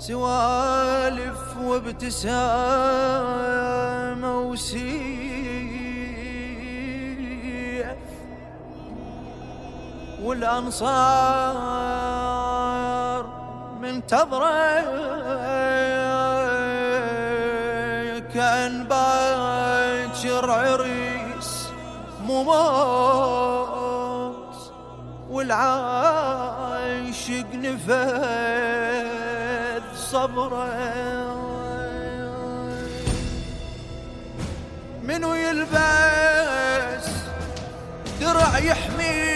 سوالف وابتسامة وسيف. والأنصار منتظرة كأن باكر عريس مموت والعاشق نفذ صبره منو يلبس درع يحميه؟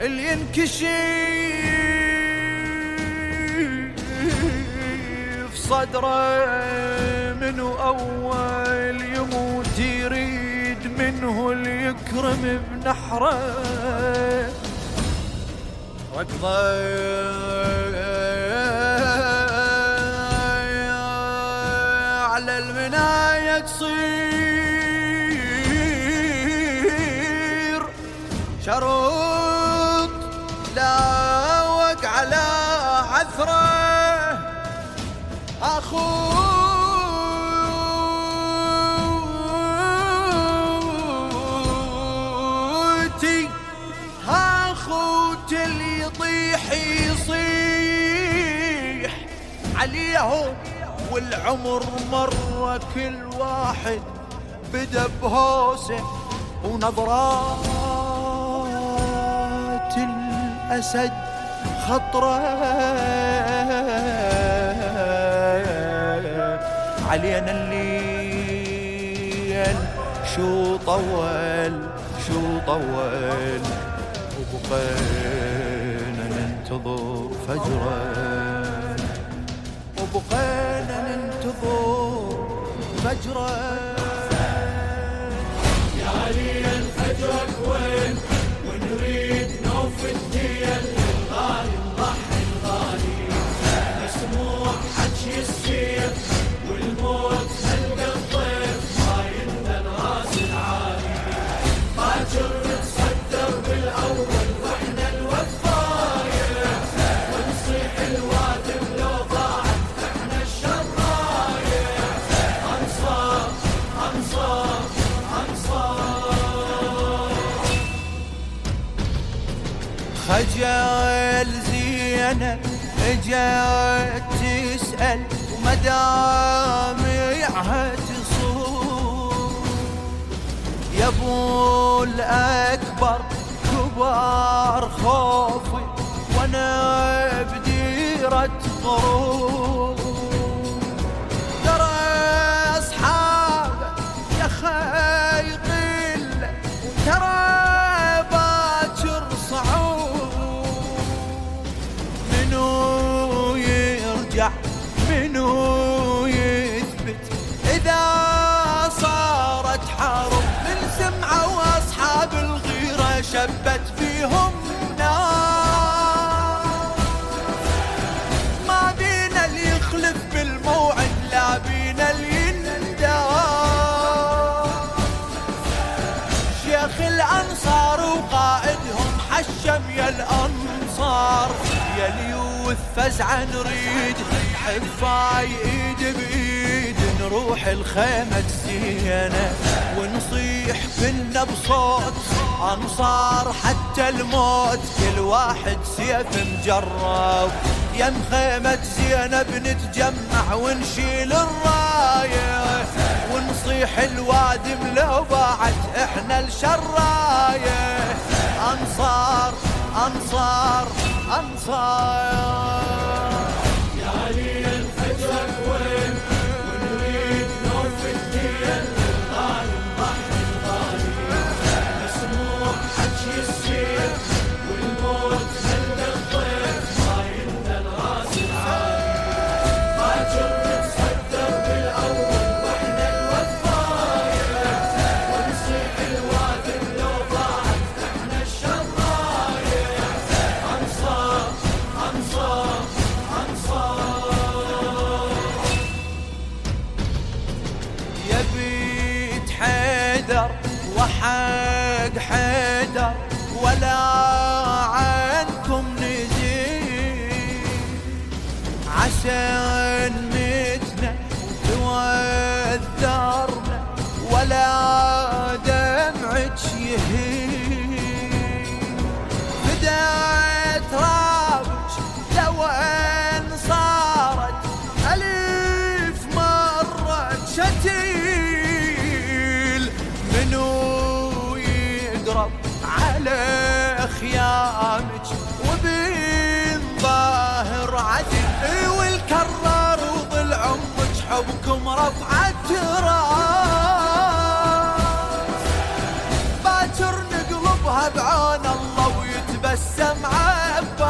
اللي ينكشف صدره منو أول يموت يريد منه اللي يكرم بنحره ركضة. على المناية تصير. شروط لاوق على عثرة. أخوتي أخوتي اللي يطيح يصيح عليهم والعمر مرة كل واحد بدا بهوسه ونظرات الأسد خطرة. علينا الليل. شو طول شو طول. وبقينا ننتظر فجره وبقينا ننتظر فجره يا علي الفجرك وين ونريد نوف الديل. خجل زينب اجت تسأل ومدامعها تصور يا أبو الأكبر كبار خوفي وأنا بديرة غرور صارت حرب من سمعة وأصحاب الغيرة شبت فيهم نار ما بينا اللي يخلف بالموعد لا بينا شيخ الأنصار وقائدهم حشم يا الأنصار. يا اليوث فزعه نريد حفاي ايد بايد نروح الخيمة زينة ونصيح كلنا بصوت انصار حتى الموت. كل واحد سيف مجرب. يم خيمة زينب نتجمع ونشيل الراية. ونصيح الوادم لو باعت إحنا الشراية انصار انصار انصار حبكم رفعت راس باكر نقلبها بعون الله ويتبسم عباس.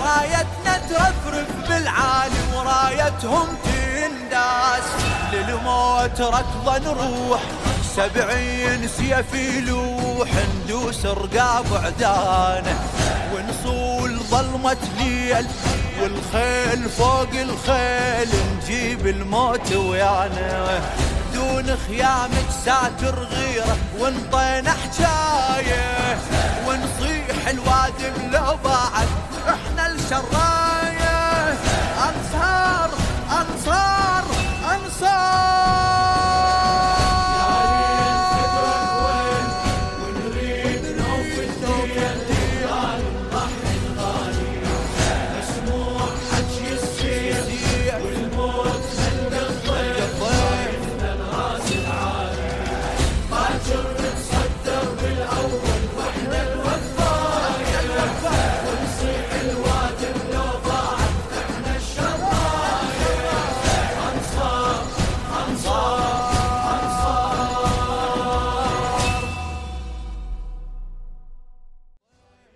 رايتنا ترفرف بالعالي ورايتهم تنداس. للموت ركضا نروح سبعين سيف يلوح. ندوس رقاب عدانه ونصول ظلمة ليل. والخيل فوق الخيل نجيب الموت ويانا. دون خيامك ساتر غيره ونطينا حجاية ونصيح الوادم لو بعد. إحنا الشرار.